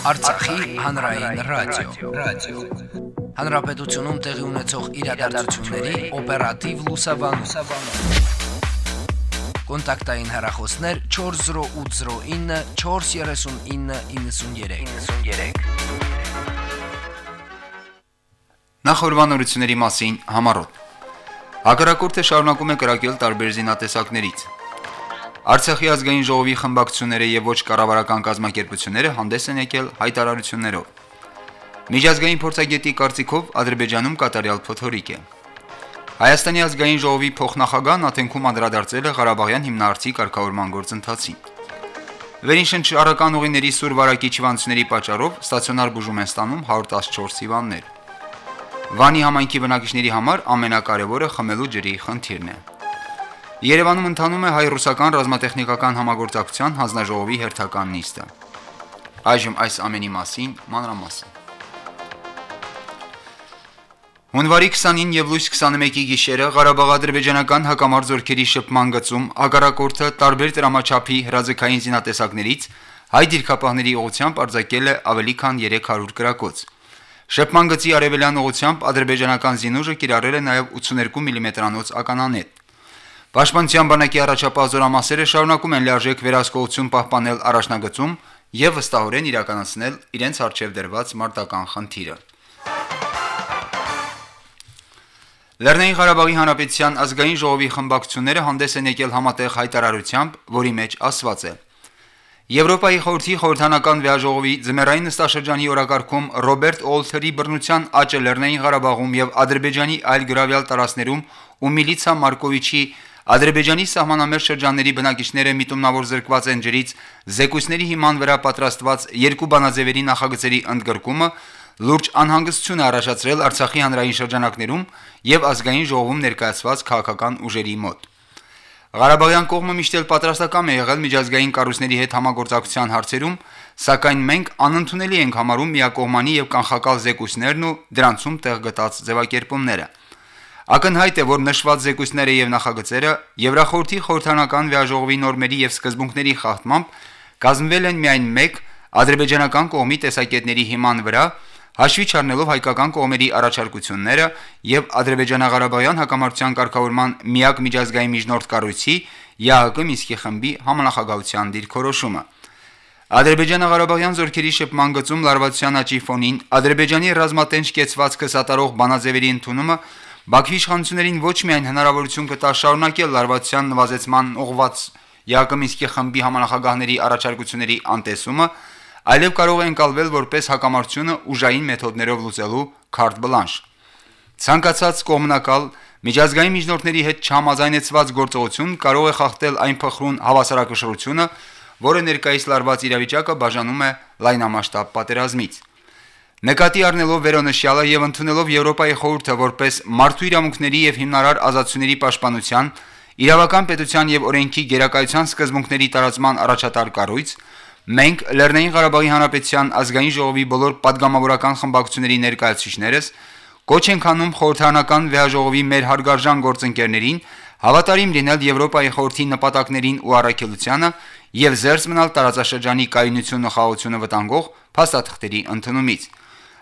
Արցախի հանրային ռադիո, ռադիո։ Հանրապետությունում տեղի ունեցող իրադարձությունների օպերատիվ լուսաբանում։ Կոնտակտային հեռախոսներ 40809 43993։ 93։ Նախորbanությունների մասին համառոտ։ Հակառակորդը շարունակում է կրակել տարբեր զինատեսակներից։ Արցախի ազգային ժողովի խմբակցությունները եւ ոչ կառավարական կազմակերպությունները հանդես են եկել հայտարարություններով։ Միջազգային փորձագետի կարծիքով Ադրբեջանում կատարյալ փոթորիկ է։ Հայաստանի ազգային ժողովի փոխնախագահն Աթենքում անդրադարձել է Ղարաբաղյան հիմնարարցի կարգավորման գործընթացին։ Վերինշնչարական ուղիների սուր վարակիչ հիվանդությունների պատճառով ստացիոնար բուժում են ստանում 114 հիվանդներ։ Վանի համայնքի բնակիչների համար ամենակարևորը խմելու ջրի խնդիրն է։ Երևանում ընթանում է հայ-ռուսական ռազմատեխնիկական համագործակցության հանձնաժողովի հերթական նիստը։ Այժմ այս ամենի մասին մանրամասն։ Հունվարի 29 եւ լույս 21-ի գիշերը Ղարաբաղ-ադրբեջանական հակամարտ զորքերի շփման գծում ագարակորթը տարբեր դրամաչափի հրաձգային զինատեսակներից հայ դիրքապահների ուղությամբ արձակել է ավելի քան 300 գրակոց։ Շփման գծի արևելյան ուղությամբ ադրբեջանական զինուժը կիրառել է նաև 82 մմ-անոց ականանետ։ Պաշտպանության բանակի առաջապահ շարունակում են լիարժեք վերահսկողություն պահպանել առաջնագծում եւ վստահորեն իրականացնել իրենց արժեվ դրված մարտական խնդիրը։ Լեռնային Ղարաբաղի Հանրապետության ազգային ժողովի խմբակցությունները հանդես են եկել համատեղ հայտարարությամբ, որի մեջ ասված է. Եվրոպայի խորհրդի խորհրդանական վեաժողովի ձմեռային նստաշրջանի օրակարգում Ռոբերտ Օլթերի բռնության աճը Լեռնային Ղարաբաղում եւ Ադրբեջանի այլ գրավյալ տարածքներում ու Միլիցա Մարկովիչի Ադրբեջանի սահմանամերձ շրջանների բնակիչները միտումնավոր զրկված են ջրից զեկույցների հիման վրա պատրաստված երկու բանաձևերի նախագծերի ընդգրկումը լուրջ անհանգստություն է առաջացրել Արցախի հանրային շրջանակներում եւ ազգային ժողովում ներկայացված քաղաքական ուժերի մոտ։ Ղարաբաղյան կողմը միշտ էլ պատրաստական է եղել միջազգային կառույցների հետ համագործակցության հարցերում, սակայն մենք անընդունելի ենք համարում միակողմանի եւ կանխակալ զեկույցներն ու դրանցում տեղ գտած ձևակերպումները։ Ակնհայտ է, որ նշված զեկույցները եւ նախագծերը Եվրախորհրդի խորհրդանական վեաժողովի նորմերի եւ սկզբունքների խախտմամբ կազմվել են միայն մեկ ադրբեջանական կողմի տեսակետների հիման վրա, հաշվի չառնելով հայկական կողմերի առաջարկությունները եւ Ադրբեջանա-Ղարաբաղյան հակամարտության կարգավորման միակ միջազգային միջնորդ կառույցի ՀԱԿ Միսկի խմբի համանախագահության դիրքորոշումը։ Ադրբեջանա-Ղարաբաղյան զորքերի շփման գծում լարվածության աճի ֆոնին Ադրբեջանի ռազմատենչ կեցվածքը սատարող բանաձևերի ընդունումը Բաքվի իշխանություններին ոչ միայն հնարավորություն կտա շարունակել լարվածության նվազեցման ուղղված ՀԱԿ Միսկի խմբի համանախագահների առաջարկությունների անտեսումը, այլև կարող է ընկալվել որպես հակամարտությունը ուժային մեթոդներով լուծելու քարտ բլանշ։ Ցանկացած կողմնակալ միջազգային միջնորդների հետ չհամաձայնեցված գործողություն կարող է խախտել այն փխրուն հավասարակշռությունը, որը ներկայիս լարված իրավիճակը բաժանում է լայնամասշտաբ պատերազմից։ Նկատի առնելով վերոնշյալը եւ ընդունելով Եվրոպայի խորհուրդը որպես մարդու իրավունքների եւ հիմնարար ազատությունների պաշտպանության, իրավական պետության եւ օրենքի գերակայության սկզբունքների տարածման առաջատար կառույց, մենք Լեռնային Ղարաբաղի Հանրապետության ազգային ժողովի բոլոր падգամավորական խմբակցությունների ներկայացուցիչներս կոչ ենք անում խորհրդանական վեհաժողովի մեր հարգարժան գործընկերներին հավատարիմ լինել Եվրոպայի խորհրդի նպատակներին ու առաքելությանը եւ զերծ մնալ տարածաշրջանի կայունություն ու խաղաղությունը վտանգող փաստաթղթերի ընդունումից։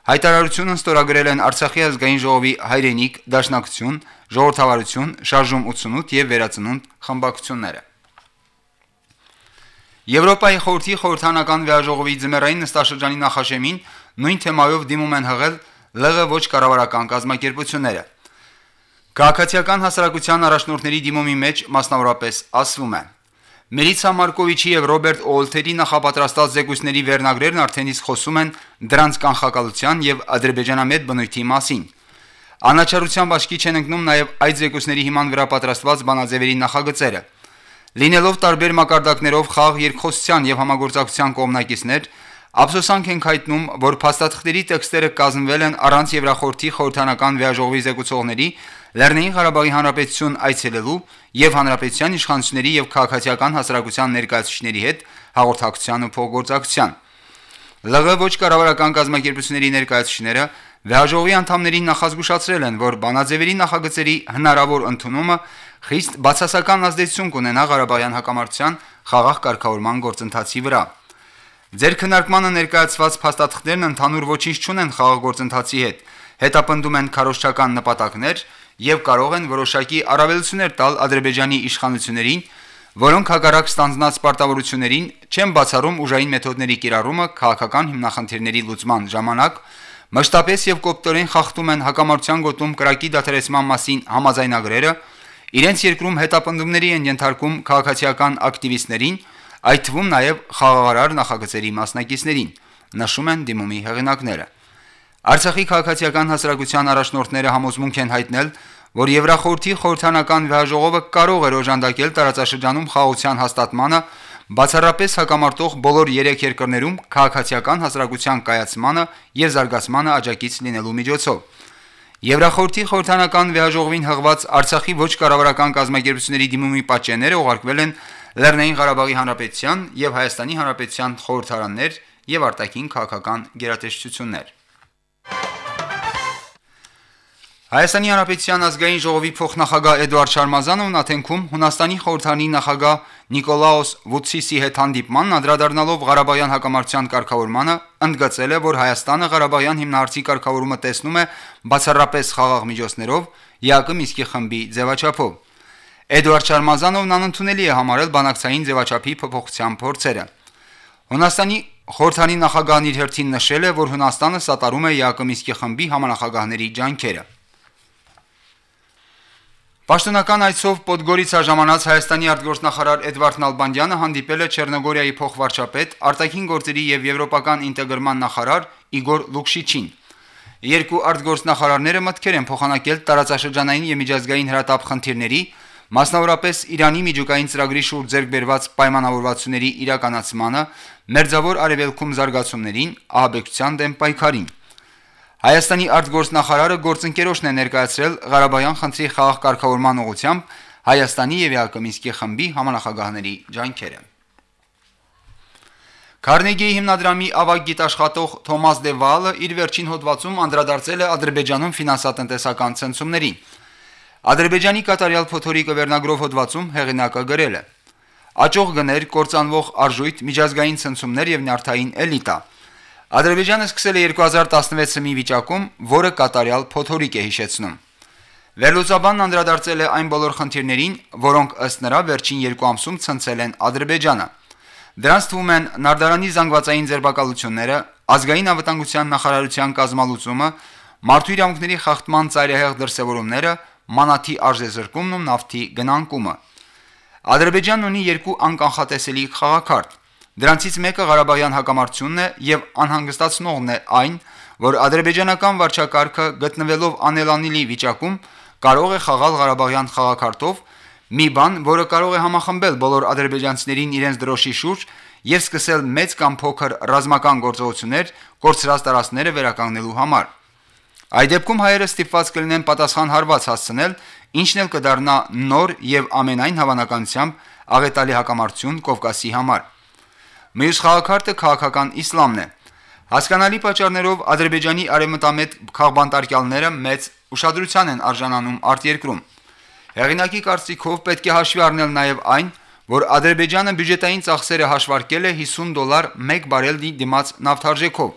Հայտարարությունը ստորագրել են Արցախի ազգային ժողովի հայրենիք, դաշնակցություն, ժողովրդավարություն, շարժում 88 եւ վերածնունդ խմբակցությունները։ Եվրոպայի խորհրդի խորհրդանական վեաժողովի ձմեռային նստաշրջանի նախաշեմին նույն թեմայով դիմում են հղել ԼՂ ոչ կառավարական կազմակերպությունները։ Քաղաքացիական հասարակության առաջնորդների դիմումի մեջ մասնավորապես ասվում է. Մելիցա Մարկովիչի եւ Ռոբերտ Օլթերի նախապատրաստած զեկույցների վերնագրերն արդեն իսկ խոսում են դրանց կանխակալության եւ ադրբեջանամետ բնույթի մասին։ Անաչառությամբ աչքի չեն ընկնում նաեւ այդ զեկույցների հիման վրա պատրաստված բանաձևերի նախագծերը։ Լինելով տարբեր մակարդակներով խաղ երկխոսության եւ համագործակցության կողմնակիցներ, ափսոսանք ենք հայտնում, որ փաստաթղթերի տեքստերը կազմվել են առանց Եվրախորհրդի խորհրդանական վեաժողովի զեկուցողների Լեռնային Ղարաբաղի Հանրապետություն այցելելու եւ հանրապետության իշխանությունների եւ քաղաքացիական հասարակության ներկայացուցիչների հետ հաղորդակցության ու փոխգործակցության։ ԼՂ ոչ կառավարական կազմակերպությունների ներկայացուցիչները վեաժողովի անդամներին նախազգուշացրել են, որ բանաձևերի նախագծերի հնարավոր ընդունումը խիստ բացասական ազդեցություն կունենա Ղարաբաղյան հակամարտության խաղաղ կարգավորման գործընթացի վրա։ Ձեր քննարկմանը ներկայացված փաստաթղթերն ընդհանուր ոչինչ չունեն խաղաղ գործընթացի հետ, հետապնդում են քարոշչական նպատակներ եւ կարող են որոշակի առավելություններ տալ Ադրբեջանի իշխանություններին, որոնք հակառակ ստանձնած պարտավորություններին չեն բացառում ուժային մեթոդների կիրառումը քաղաքական հիմնախնդիրների լուծման ժամանակ, մշտապես եւ կոպտորեն խախտում են հակամարտության գոտում կրակի դադարեցման մասին համաձայնագրերը, իրենց երկրում հետապնդումների են ենթարկում քաղաքացիական ակտիվիստներին, այդ թվում նաեւ խաղաղարար նախագծերի մասնակիցներին, նշում են դիմումի հեղինակները։ Արցախի քաղաքացիական հասարակության առաջնորդները համոզմունք են հայտնել, որ Եվրախորհրդի խորհրդանական վեհաժողովը կարող է օժանդակել տարածաշրջանում խաղաղության հաստատմանը, բացառապես հակամարտող բոլոր 3 երկրներում քաղաքացիական հասարակության կայացմանը եւ զարգացմանը աջակից լինելու միջոցով։ Եվրախորհրդի խորհրդանական վեհաժողովին հղված Արցախի ոչ կառավարական կազմակերպությունների դիմումի պատճենները ուղարկվել են Լեռնային Ղարաբաղի Հանրապետության եւ Հայաստանի Հանրապետության խորհրդարաններ եւ արտաքին քաղաքական գերատեսչություններ։ Հայաստանի Հանրապետության ազգային ժողովի փոխնախագահ Էդվարդ Շարմազանովն Աթենքում Հունաստանի խորհրդանի նախագահ Նիկոլաոս Վուցիսի հետ հանդիպմանն անդրադառնալով Ղարաբաղյան հակամարտության կարգավորմանը, ընդգծել է, որ Հայաստանը Ղարաբաղյան հիմնարարցի կարգավորումը տեսնում է բացառապես խաղաղ միջոցներով, ԵԱԿ Միսկի խմբի ձևաչափով։ Էդվարդ Շարմազանովն անընդունելի է համարել բանակցային ձևաչափի փոփոխության փորձերը։ Հունաստանի խորհրդանի նախագահն իր հերթին նշել է, որ Հունաստանը սատարում է ԵԱԿ Միսկի խմբի համանախագահների ջանքերը։ Պաշտոնական այցով Պոդգորիցա ժամանած Հայաստանի արտգործնախարար Էդվարդ Նալբանդյանը հանդիպել է Չեռնոգորիայի փոխվարչապետ, արտաքին գործերի եւ եվրոպական ինտեգրման նախարար Իգոր Լուկշիչին։ Երկու արտգործնախարարները մտքեր են փոխանակել տարածաշրջանային եւ միջազգային հրատապ խնդիրների, մասնավորապես Իրանի միջուկային ծրագրի շուրջ ձեռք բերված պայմանավորվածությունների իրականացմանը, մերձավոր արևելքում զարգացումներին, ահաբեկչության դեմ պայքարին։ Հայաստանի արտգործնախարարը գործընկերոջն է ներկայացրել Ղարաբաղյան խնդրի խաղաղ ուղղությամբ Հայաստանի եւ Յակոմիսկի խմբի համանախագահների ջանքերը։ Կարնեգիի հիմնադրամի ավագ գիտաշխատող Թոմաս Դե Վալը իր վերջին հոդվածում անդրադարձել է Ադրբեջանում ֆինանսատնտեսական ցնցումներին։ Ադրբեջանի կատարյալ փոթորիկը վերնագրով հոդվածում հեղինակը գրել է. Աճող գներ, կործանվող արժույթ, միջազգային ցնցումներ եւ նյարդային էլիտա։ Ադրբեջանը սկսել է 2016 թվականի վիճակում, որը կատարյալ փոթորիկ է հիշեցնում։ Վերլուծաբանն անդրադարձել է այն բոլոր խնդիրներին, որոնք ըստ նրա վերջին երկու ամսում ցնցել են Ադրբեջանը։ Դրանց թվում են Նարդարանի զանգվածային ձերբակալությունները, ազգային անվտանգության նախարարության կազմալուծումը, մարդու իրավունքների խախտման ծայրահեղ դրսևորումները, մանաթի արժեզրկումն ու նավթի գնանկումը։ Ադրբեջանն ունի երկու անկանխատեսելի խաղակարդ։ Դրանցից մեկը Ղարաբաղյան հակամարտությունն է եւ անհանգստացնողն է այն, որ ադրբեջանական վարչակարգը գտնվելով անելանելի վիճակում կարող է խաղալ Ղարաբաղյան խաղակարտով մի բան, որը կարող է համախմբել բոլոր ադրբեջանցիներին իրենց դրոշի շուրջ եւ սկսել մեծ կամ փոքր ռազմական գործողություններ կորցրած տարածքները վերականգնելու համար։ Այդ դեպքում հայերը ստիպված կլինեն պատասխան հարված հասցնել, ինչն էլ կդառնա նոր եւ ամենայն հավանականությամբ աղետալի հակամարտություն Կովկասի համար։ Մյուս խաղակարտը քաղաքական իսլամն է։ Հասկանալի պատճառներով Ադրբեջանի արևմտամետ քաղբանտարկյալները մեծ ուշադրության են արժանանում արտերկրում։ Հեղինակի կարծիքով պետք է հաշվի առնել նաև այն, որ Ադրբեջանը բյուջետային ծախսերը հաշվարկել է 50 դոլար 1 բարելի դիմաց նավթարժեքով,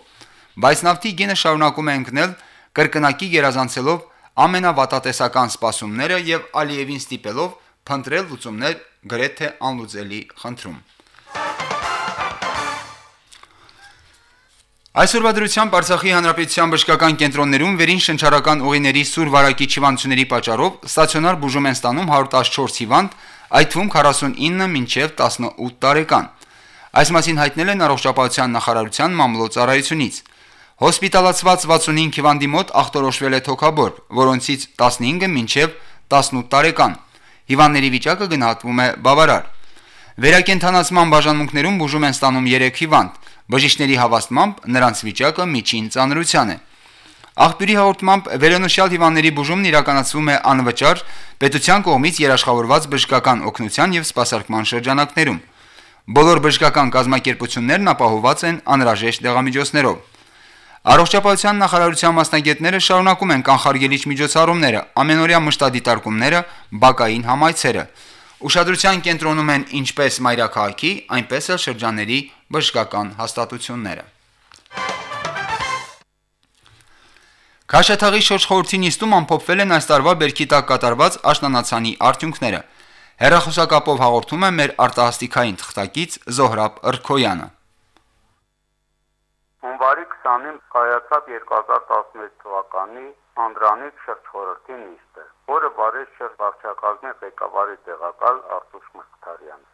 բայց նավթի գինը շարունակում է ընկնել կրկնակի գերազանցելով ամենավատատեսական սպասումները եւ Ալիևին ստիպելով փնտրել լուծումներ գրեթե անլուծելի խնդրում։ Այսօրվա դրությամբ Արցախի հանրապետության բժշկական կենտրոններում վերին շնչառական ուղիների սուր վարակի չիվանությունների պատճառով ստացիոնար բուժում են ստանում 114 հիվանդ, այդ թվում 49 մինչև 18 տարեկան։ Այս մասին հայտնել են առողջապահության նախարարության մամլոյցարայությունից։ Հոսպիտալացված 65 հիվանդի մոտ ախտորոշվել է թոքաբոր, որոնցից 15-ը մինչև 18 տարեկան։ Հիվանդների վիճակը գնահատվում է բավարար։ Վերակենդանացման բաժանմունքներում բուժում են ստանում 3 հիվանդ։ Բժիշկների հավաստմամբ նրանց վիճակը միջին ծանրության է։ Աղբյուրի հաղորդմամբ վերոնշյալ հիվանդների բուժումն իրականացվում է անվճար պետության կողմից երաշխավորված բժշկական օգնության եւ սպասարկման շրջանակներում։ Բոլոր բժշկական կազմակերպություններն ապահովված են անհրաժեշտ դեղամիջոցներով։ Առողջապահության նախարարության մասնագետները շարունակում են կանխարգելիչ միջոցառումները, ամենօրյա մշտադիտարկումները, բակային համայցերը։ Ուշադրության կենտրոնում են ինչպես մայրաքաղաքի, այնպես էլ շրջանների բժշկական հաստատությունները։ Քաշաթաղի շոշ խորհրդի նիստում ամփոփվել են այս տարվա բերքի տակ կատարված աշնանացանի արդյունքները։ Հերախոսակապով հաղորդում է մեր արտահասթիկային թղթակից Զոհրաբ Ըրքոյանը։ Հունվարի 20-ին կայացավ 2016 թվականի Անդրանիկ շրջխորհրդի նիստը, որը բարեշ շրջարչակազմի ղեկավարի տեղակալ Արտուշ Մխիթարյանը։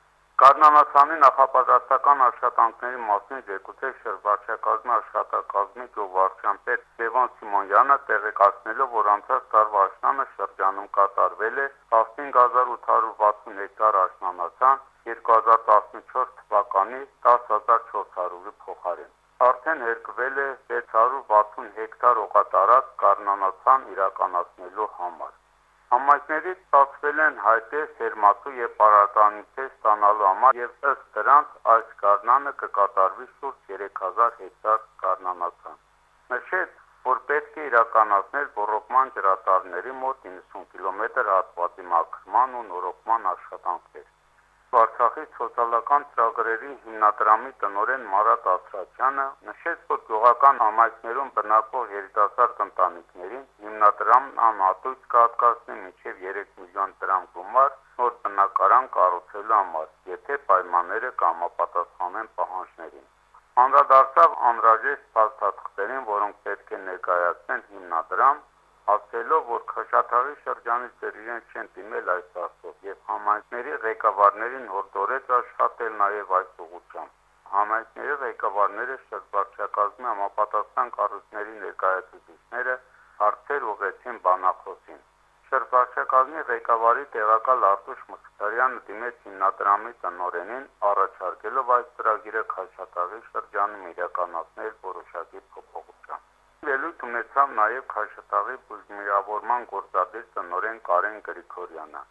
Կարնանացանի նախապատրաստական աշխատանքների մասին եկուցե շրջակազմի աշխատակազմի գյուղվարչության պետ Լևոն Սիմոնյանը տեղեկացնելով, որ անցած տարվա աշնանը շրջանում կատարվել է 15860 հեկտար աշնանացան 2014 թվականի 10400-ի փոխարեն։ Արդեն երկվել է 660 հեկտար օղատարած կառնանացան իրականացնելու համար։ Համայնքներից ստացվել են հայտե սերմացու եւ պարարտանիցեր ստանալու համար եւ ըստ դրանց այս կառնանը կկատարվի շուրջ 3000 հեկտար կառնանացան։ Նշեց, որ պետք է իրականացնել ռոռոկման ջրատարների մոտ 90 կիլոմետր հատվածի մաքրման ու նորոգման աշխատանքներ։ Արցախի սոցիալական ծրագրերի հիմնադրամի տնօրեն Մարատ Ասրացյանը նշեց, որ գյուղական համայնքներում բնակվող երիտասարդ ընտանիքներին հիմնադրամն անհատույց կհատկացնի մինչև 3 միլիոն դրամ գումար նոր բնակարան կառուցելու համար, եթե պայմանները կհամապատասխանեն պահանջներին։ Անդրադարձավ անհրաժեշտ փաստաթղթերին, որոնք պետք է ներկայացնեն հիմնադրամ ասելով, որ Խաշաթաղի շրջանից դեռ իրենք չեն դիմել այս հարցով եւ համայնքների ղեկավարներին հորդորեց աշխատել նաեւ այս ուղղությամբ։ Համայնքների ղեկավարները շրջակազմի համապատասխան կառույցների ներկայացուցիչները հարցեր ուղեցին բանախոսին։ Շրջակազմի ղեկավարի տեղակալ Արտուշ Մխիթարյանը դիմեց հիմնադրամի տնօրենին առաջարկելով այս ծրագիրը Խաշաթաղի շրջանում իրականացնել որոշակի փոփոխություն։ Ելույթ ունեցավ նաև Խաշաթաղի բուժմիավորման գործադիր տնօրեն Կարեն Գրիգորյանը։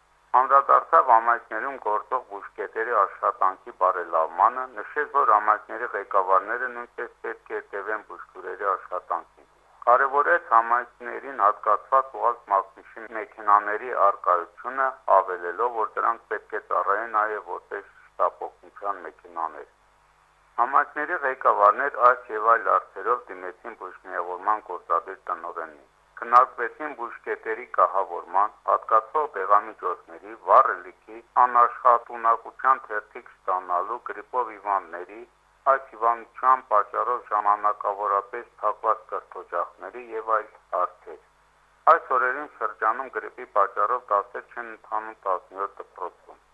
Անդրադարձավ համայնքներում գործող բուժկետերի աշխատանքի բարելավմանը, նշեց, որ համայնքների ղեկավարները նույնպես պետք է տևեն բուժքուրերի աշխատանքին։ Կարևորեց համայնքներին հատկացված ուղղած մակնիշի մեքենաների արկայությունը, ավելելով, որ դրանք պետք է ծառայեն նաև որպես շտապօգնության մեքենաներ։ Համայնքների ղեկավարներ այս եւ այլ հարցերով դիմեցին բուժմիավորման գործադիր տնօրենին։ Քննարկվեցին բուժկետերի կահավորման, հատկացող դեղամիջոցների, վառելիքի, անաշխատունակության թերթիկ ստանալու, գրիպով հիվանդների, այս հիվանդության պատճառով ժամանակավորապես թակված կրթօջախների եւ այլ հարցեր։ Այս օրերին շրջանում գրիպի պատճառով դասեր չեն ընթանում 17 դպրոցում։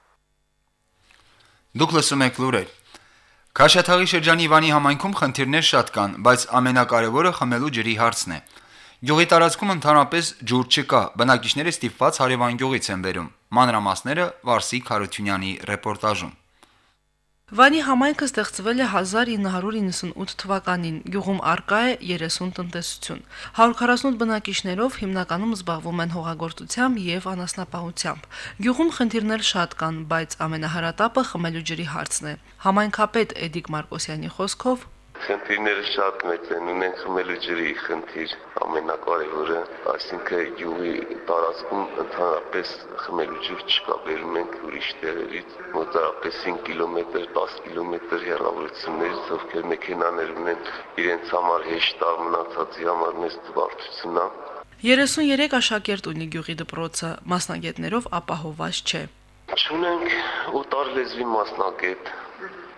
Դուք լսում եք լուրեր։ Քաշաթաղի շրջանի Իվանի համայնքում խնդիրներ շատ կան, բայց ամենակարևորը խմելու ջրի հարցն է։ Գյուղի տարածքում ընդհանրապես ջուր չկա, բնակիչները ստիպված հարևան գյուղից են բերում։ Մանրամասները Վարսիկ Խարությունյանի ռեպորտաժում։ Վանի համայնքը ստեղծվել է 1998 թվականին։ Գյուղում արկա է 30 տնտեսություն։ 148 բնակիչներով հիմնականում զբաղվում են հողագործությամբ եւ անասնապահությամբ։ Գյուղում խնդիրներ շատ կան, բայց ամենահարատապը խմելու ջրի հարցն է։ Համայնքապետ Էդիկ Մարկոսյանի խոսքով Խնդիրները շատ մեծ են, ունենք խմելու ջրի խնդիր ամենակարևորը, այսինքն յուղի տարածքում ընդհանրապես խմելու ջուր չկա, բերում ենք ուրիշ տեղերից, մոտավորապես 5 կիլոմետր, 10 կիլոմետր հեռավորություններից, ովքեր մեքենաներ ունեն, իրենց համար հեշտ է, մնացածի համար մեծ դժվարություն է։ 33 աշակերտ ունի գյուղի դպրոցը, մասնագետներով ապահովված չէ։ Չունենք օտար լեզվի մասնագետ,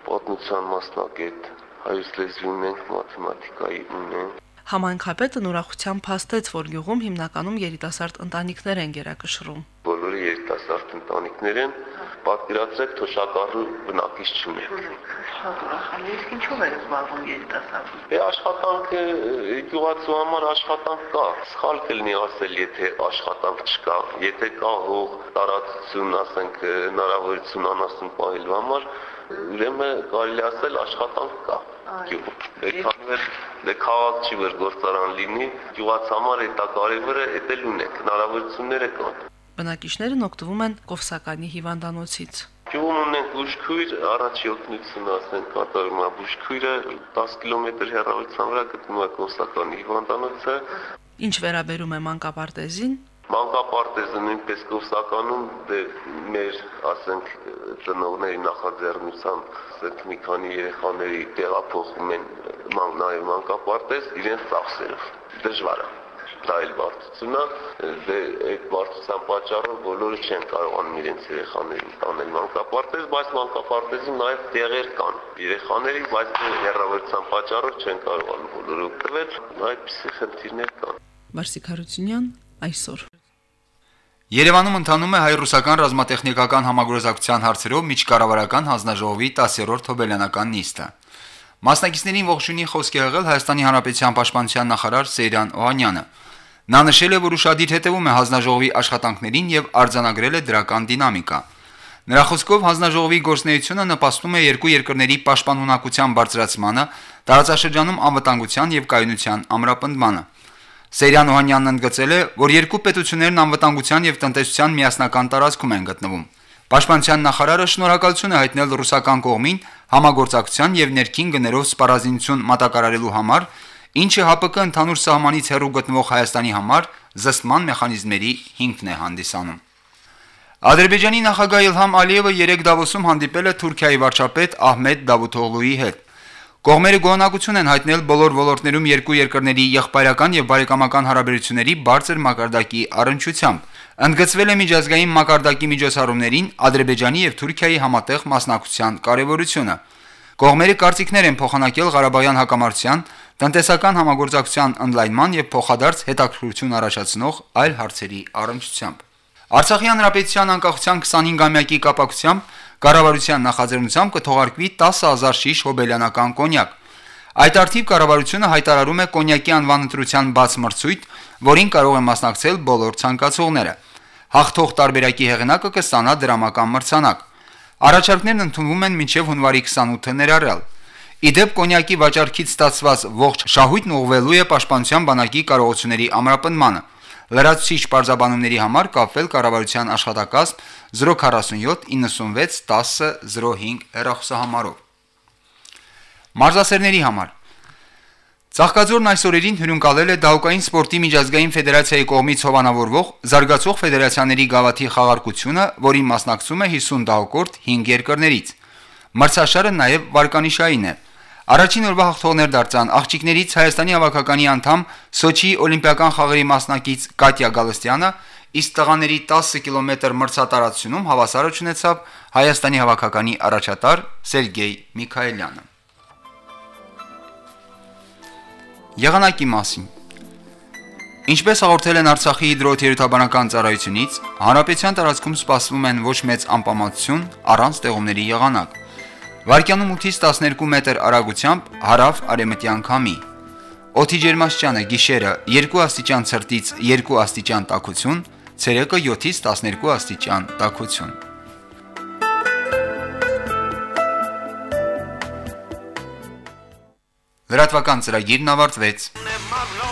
պատմության մասնագետ, հայոց լեզվի ունենք, մաթեմատիկայի ունենք։ Համայնքապետը ուրախությամբ փաստեց, որ գյուղում հիմնականում երիտասարդ ընտանիքներ են գերակշռում։ Բոլորը երիտասարդ ընտանիքներ են, պատկերացրեք թոշակառու բնակիչ չունենք։ Շատ ուրախալի է, ինչու է զբաղվում երիտասարդը։ Դե աշխատանքը գյուղացու համար աշխատանք կա։ Սխալ կլինի ասել, եթե աշխատանք չկա, եթե կա հող, տարածություն, ասենք, հնարավորություն անասուն պահելու համար, ուրեմն կարելի ասել աշխատանք կա գյուղում։ Դե քանի որ դե քաղաք չի որ գործարան լինի, գյուղաց համար է դա կարևորը, դա էլ ունենք, հնարավորությունները կան։ Բնակիչներն օգտվում են Կովսականի հիվանդանոցից։ Գյուղում ունենք բուժքույր, առաջի օգնություն ասենք կատարում է բուժքույրը 10 կիլոմետր հեռավորության վրա գտնվում է Կովսականի հիվանդանոցը։ Ինչ վերաբերում է մանկապարտեզին, Մանկապարտեզը նույնպես կուսականում դե մեր, ասենք, ծնողների նախաձեռնությամբ ասենք մի քանի երեխաների տեղափոխում են ման նաև մանկապարտեզ իրենց ծախսերով։ Դժվար է դա էլ բարդություն է, դե այդ բարդության պատճառով բոլորը չեն կարողանում իրենց երեխաներին տանել մանկապարտեզ, բայց մանկապարտեզում նաև տեղեր կան երեխաների, բայց հեռավորության պատճառով չեն կարողանում բոլորը օգտվել, այդպիսի խնդիրներ կան։ Մարսիկ Հարությունյան այսօր։ Երևանում ընթանում է հայ-ռուսական ռազմատեխնիկական համագործակցության հարցերով միջկառավարական հանձնաժողովի 10-րդ հոբելյանական նիստը։ Մասնակիցներին ողջունի խոսք է եղել Հայաստանի Հանրապետության պաշտպանության նախարար Սեյրան Օհանյանը։ Նա նշել է, որ ուրشادիր հետևում է հանձնաժողովի աշխատանքներին եւ արձանագրել է դրական դինամիկա։ Նրա խոսքով հանձնաժողովի գործնեությունը նպաստում է երկու երկրների պաշտպանունակության բարձրացմանը, տարածաշրջանում անվտանգության եւ կայունության ամրապնդմանը։ Սերյան Օհանյանն ընդգծել է, որ երկու պետություններն անվտանգության եւ տնտեսության միասնական տարածքում են գտնվում։ Պաշտպանության նախարարը շնորհակալություն է հայտնել ռուսական կողմին համագործակցության եւ ներքին գներով սպառազինություն մատակարարելու համար ինչը ՀԱՊԿ ընդհանուր սահմանից հեռու գտնվող Հայաստանի համար զսպման մեխանիզմների հիմքն է հանդիսանում։ Ադրբեջանի նախագահ Իլհամ Ալիևը երեք Դավոսում հանդիպել է Թուրքիայի վարչապետ Ահմեդ Դավութօղլուի հետ։ Կողմերը գոհնակություն են հայտնել բոլոր ոլորտներում երկու երկրների եղբայրական եւ բարեկամական հարաբերությունների բարձր մակարդակի առնչությամբ։ Ընդգծվել է միջազգային մակարդակի միջոցառումներին Ադրբեջանի եւ Թուրքիայի համատեղ մասնակցության կարեւորությունը։ Կողմերը կարծիքներ են փոխանակել Ղարաբաղյան հակամարտության, տնտեսական համագործակցության ընդլայնման եւ փոխադարձ հետաքրքրություն առաջացնող այլ հարցերի առնչությամբ։ Արցախի հանրապետության անկախության 25-ամյակի կապակցությամբ կառավարության նախաձեռնությամբ կթողարկվի 10000 շիշ հոբելյանական կոնյակ։ Այդ արդիվ կառավարությունը հայտարարում է կոնյակի անվան ընտրության բաց մրցույթ, որին կարող են մասնակցել բոլոր ցանկացողները։ Հաղթող տարբերակի հեղինակը կստանա դրամական մրցանակ։ Առաջարկներն ընդունվում են մինչև հունվարի 28-ը ներառյալ։ Իդեպ կոնյակի վաճառքից ստացված ողջ շահույթն ուղղվելու է պաշտպանության բանակի կարողությունների ամրապնդմանը։ Լրացուցիչ պարզաբանումների համար կապվել կառավարության աշխատակազմ 047 96 10 05 հեռախոսահամարով։ Մարզասերների համար. Ծաղկաձորն այսօրերին հյուրընկալել է Դահուկային սպորտի միջազգային ֆեդերացիայի կողմից հովանավորվող զարգացող ֆեդերացիաների գավաթի խաղարկությունը, որին մասնակցում է 50 դահուկորդ 5 երկրներից։ Մրցաշարը նաև վարկանիշային է։ Առաջին օրվա հաղթողներ դարձան աղջիկներից Հայաստանի հավաքականի անդամ Սոչի օլիմպիական խաղերի մասնակից Կատյա Գալստյանը, իսկ տղաների 10 կիլոմետր մրցատարածությունում հավասարը ունեցավ Հայաստանի հավաքականի առաջատար Սերգեյ Միքայելյանը։ Եղանակի մասին. Ինչպես հաղորդել են Արցախի հիդրոթերապանական ծառայությունից, հանրապետության տարածքում սպասվում են ոչ մեծ անպամատություն առանց տեղումների եղանակ։ Վարկյանում 8-ից 12 մետր արագությամբ հարավ արևմտյան քամի։ Օդի ջերմաստիճանը գիշերը 2 աստիճան ցրտից 2 աստիճան տաքություն, ցերեկը 7-ից 12 աստիճան տաքություն։ Լրատվական ծրագիրն ավարտվեց։ Եմ մաղլում